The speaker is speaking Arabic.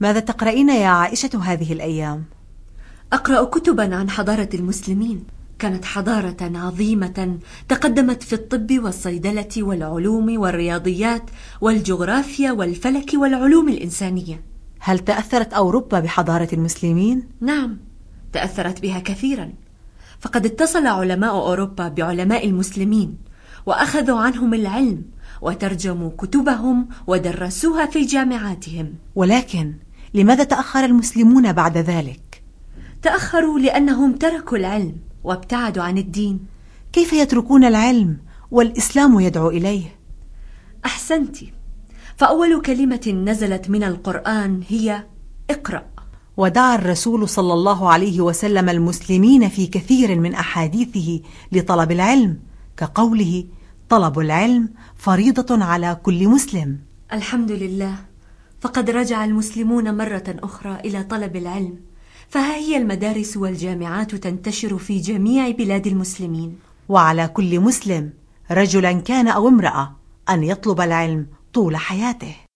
ماذا تقرأين يا عائشة هذه الأيام؟ أقرأ كتبا عن حضارة المسلمين كانت حضارة عظيمة تقدمت في الطب والصيدلة والعلوم والرياضيات والجغرافيا والفلك والعلوم الإنسانية هل تأثرت أوروبا بحضارة المسلمين؟ نعم تأثرت بها كثيرا فقد اتصل علماء أوروبا بعلماء المسلمين وأخذوا عنهم العلم وترجموا كتبهم ودرسوها في جامعاتهم ولكن لماذا تأخر المسلمون بعد ذلك؟ تأخروا لأنهم تركوا العلم وابتعدوا عن الدين. كيف يتركون العلم والإسلام يدعو إليه؟ أحسنت. فأول كلمة نزلت من القرآن هي اقرأ. ودعا الرسول صلى الله عليه وسلم المسلمين في كثير من أحاديثه لطلب العلم كقوله طلب العلم فريضة على كل مسلم. الحمد لله. فقد رجع المسلمون مرة أخرى إلى طلب العلم. فها هي المدارس والجامعات تنتشر في جميع بلاد المسلمين. وعلى كل مسلم رجلا كان أو امرأة أن يطلب العلم طول حياته.